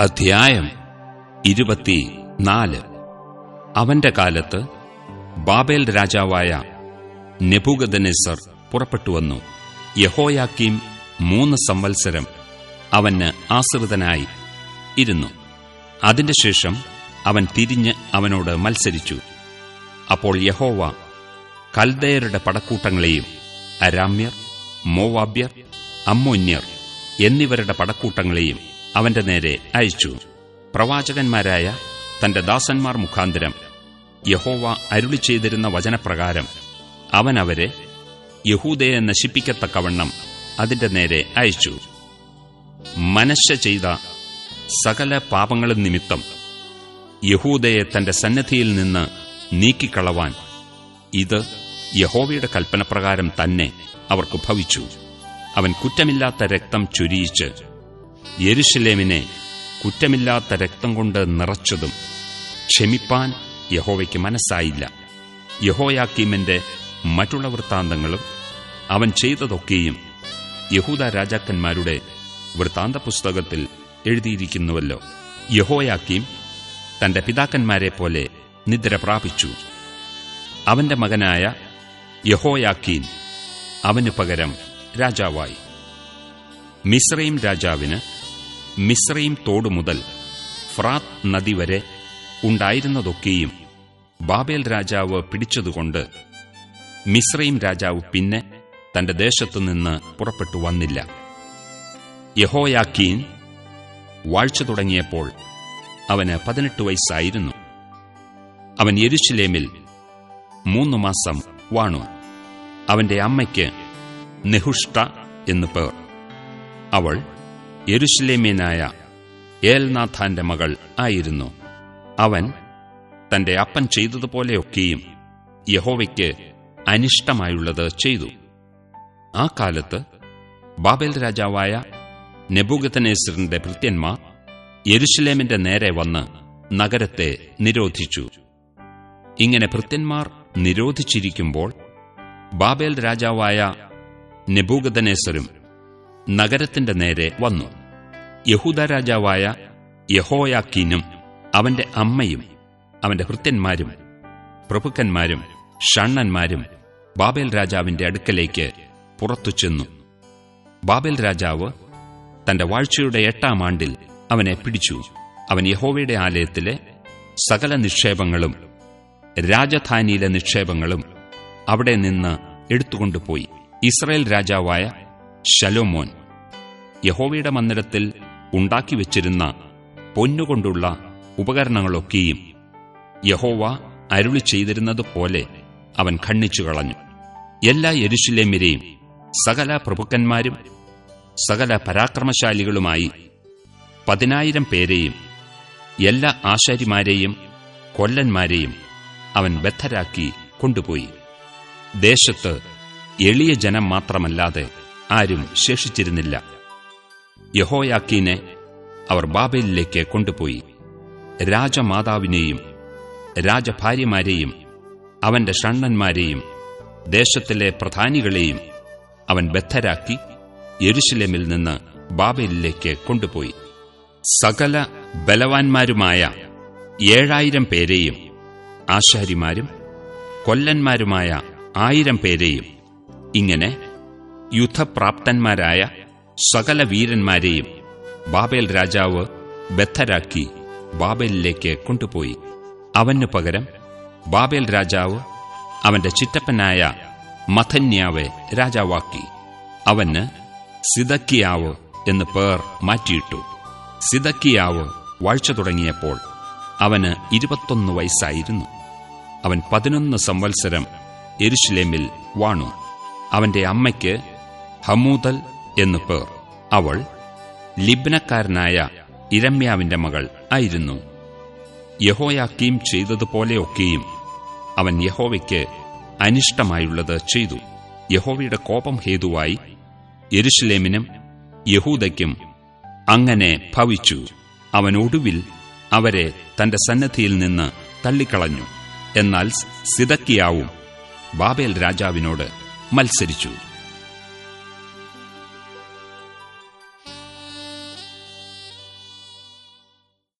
അധ്യായം ഇരുപത്തി നാല്. അവന്റെ കാലത്ത് ബാബേൽ രാജാവായ നെബുഗദനെസർ പുറപ്പെട്ടുവന്നു യഹോയാക്കീം മൂന്ന് സംവത്സരം അവന് ആശ്രിതനായി ഇരുന്നു. അതിന്റെ ശേഷം അവൻ തിരിഞ്ഞ് അവനോട് മത്സരിച്ചു. അപ്പോൾ യഹോവ കൽദയരുടെ പടക്കൂട്ടങ്ങളെയും അരാമ്യർ മോവാബ്യർ അമ്മോന്യർ എന്നിവരുടെ പടക്കൂട്ടങ്ങളെയും അവന്റെ നേരെ അയച്ചു. പ്രവാചകന്മാരായ തന്റെ ദാസന്മാർ മുഖാന്തരം യഹോവ അരുളി ചെയ്തിരുന്ന വചനപ്രകാരം അവൻ അവരെ യഹൂദയെ നശിപ്പിക്കത്തക്കവണ്ണം അതിന്റെ നേരെ അയച്ചു. മനശ്ശ ചെയ്ത സകല പാപങ്ങളും നിമിത്തം യഹൂദയെ തന്റെ സന്നദ്ധിയിൽ നിന്ന് നീക്കിക്കളവാൻ ഇത് യഹോവയുടെ കൽപ്പനപ്രകാരം തന്നെ അവർക്ക് ഭവിച്ചു. അവൻ കുറ്റമില്ലാത്ത രക്തം ചൊരിയിച്ച് യെരുഷലേമിനെ കുറ്റമില്ലാത്ത രക്തം കൊണ്ട് നിറച്ചതും ക്ഷമിപ്പാൻ യഹോവയ്ക്ക് മനസ്സായില്ല. യഹോയാക്കീമിന്റെ മറ്റുള്ള വൃത്താന്തങ്ങളും അവൻ ചെയ്തതൊക്കെയും യഹൂദ രാജാക്കന്മാരുടെ വൃത്താന്ത പുസ്തകത്തിൽ എഴുതിയിരിക്കുന്നുവല്ലോ. യഹോയാക്കീം തന്റെ പിതാക്കന്മാരെ പോലെ നിദ്ര പ്രാപിച്ചു. അവന്റെ മകനായ യഹോയാക്കീൻ അവനു പകരം രാജാവായി. മിശ്രയും രാജാവിന് മിശ്രയും തോടു മുതൽ ഫ്രാത്ത് നദി വരെ ഉണ്ടായിരുന്നതൊക്കെയും ബാബേൽ രാജാവ് പിടിച്ചതുകൊണ്ട് മിശ്രയും രാജാവ് പിന്നെ തന്റെ ദേശത്തുനിന്ന് പുറപ്പെട്ടു വന്നില്ല. യഹോയാക്കീൻ വാഴ്ച തുടങ്ങിയപ്പോൾ അവന് പതിനെട്ട് വയസ്സായിരുന്നു. അവൻ യരിശിലേമിൽ മൂന്നു മാസം വാണു. അവന്റെ അമ്മയ്ക്ക് നെഹുഷ്ട എന്നു പേർ. അവൾ യെരുഷലേമ്യനായ ഏൽനാഥാന്റെ മകൾ ആയിരുന്നു. അവൻ തന്റെ അപ്പൻ ചെയ്തതുപോലെയൊക്കെയും യഹോവയ്ക്ക് അനിഷ്ടമായുള്ളത് ചെയ്തു. ആ കാലത്ത് ബാബേൽ രാജാവായ നെബൂഗത്തനേസറിന്റെ ഭൃത്യന്മാർ യെരുഷലേമിന്റെ നേരെ വന്ന് നഗരത്തെ നിരോധിച്ചു. ഇങ്ങനെ ഭൃത്യന്മാർ നിരോധിച്ചിരിക്കുമ്പോൾ ബാബേൽ രാജാവായ നെബൂഗദനേസരും നഗരത്തിന്റെ നേരെ വന്നു. യഹൂദ രാജാവായ യഹോയാക്കീനും അവന്റെ അമ്മയും അവന്റെ ഹൃത്യന്മാരും പ്രഭുക്കന്മാരും ഷണ്ണന്മാരും ബാബേൽ രാജാവിന്റെ അടുക്കലേക്ക് പുറത്തു ചെന്നു. ബാബേൽ രാജാവ് തന്റെ വാഴ്ചയുടെ എട്ടാം ആണ്ടിൽ അവനെ പിടിച്ചു. അവൻ യഹോവയുടെ ആലയത്തിലെ സകല നിക്ഷേപങ്ങളും രാജധാനിയിലെ നിക്ഷേപങ്ങളും അവിടെ നിന്ന് എടുത്തുകൊണ്ടുപോയി. ഇസ്രായേൽ രാജാവായ ശലോമോൻ യഹോവയുടെ മന്ദിരത്തിൽ ഉണ്ടാക്കിവെച്ചിരുന്ന പൊന്നുകൊണ്ടുള്ള ഉപകരണങ്ങളൊക്കെയും യഹോവ അരുളി ചെയ്തിരുന്നതുപോലെ അവൻ ഖണ്ണിച്ചു കളഞ്ഞു. എല്ലാ യരുഷുലേമ്യരെയും സകല പ്രഭുക്കന്മാരും സകല പരാക്രമശാലികളുമായി പതിനായിരം പേരെയും എല്ലാ ആശാരിമാരെയും കൊല്ലന്മാരെയും അവൻ ബദ്ധരാക്കി കൊണ്ടുപോയി. ദേശത്ത് എളിയ ജനം മാത്രമല്ലാതെ ആരും ശേഷിച്ചിരുന്നില്ല യഹോയാക്കീനെ അവർ ബാബേലിലേക്ക് കൊണ്ടുപോയി. രാജമാതാവിനെയും രാജഭാര്യമാരെയും അവന്റെ ഷണ്ണന്മാരെയും ദേശത്തിലെ പ്രധാനികളെയും അവൻ ബദ്ധരാക്കി യെരുഷലേമിൽ നിന്ന് ബാബേലിലേക്ക് കൊണ്ടുപോയി. സകല ബലവാന്മാരുമായ ഏഴായിരം പേരെയും ആശാരിമാരും കൊല്ലന്മാരുമായ ആയിരം പേരെയും ഇങ്ങനെ യുദ്ധപ്രാപ്തന്മാരായ സകല വീരന്മാരെയും ബാബേൽ രാജാവ് ബദ്ധരാക്കി ബാബേലിലേക്ക് കൊണ്ടുപോയി. അവനു പകരം ബാബേൽ രാജാവ് അവന്റെ ചിറ്റപ്പനായ മഥന്യാവെ രാജാവാക്കി. അവന് സിദക്കിയാവ് എന്ന് പേർ മാറ്റിയിട്ടു. സിദക്കിയാവ് വാഴ്ച തുടങ്ങിയപ്പോൾ അവന് ഇരുപത്തൊന്ന് വയസ്സായിരുന്നു. അവൻ പതിനൊന്ന് സംവത്സരം എരുഷലേമിൽ വാണു. അവന്റെ അമ്മയ്ക്ക് ഹമൂതൽ എന്നു പേർ. അവൾ ലിബ്നക്കാരനായ ഇരമ്യാവിന്റെ മകൾ ആയിരുന്നു. യഹോയാക്കീം ചെയ്തതുപോലെയൊക്കെയും അവൻ യഹോവയ്ക്ക് അനിഷ്ടമായുള്ളത് ചെയ്തു. യഹോവയുടെ കോപം ഹേതുവായി യെരുഷലേമിനും യഹൂദയ്ക്കും അങ്ങനെ ഭവിച്ചു. അവൻ ഒടുവിൽ അവരെ തന്റെ സന്നദ്ധിയിൽ നിന്ന് തള്ളിക്കളഞ്ഞു. എന്നാൽ സിതക്കിയാവും ബാബേൽ രാജാവിനോട് മത്സരിച്ചു.